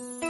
Mm.